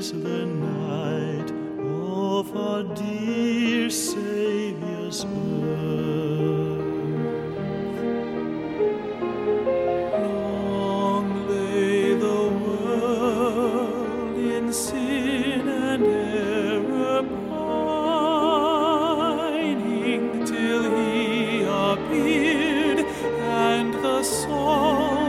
is the night of our dear Savior's birth. Long lay the world in sin and error pining till He appeared and the soul.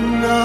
no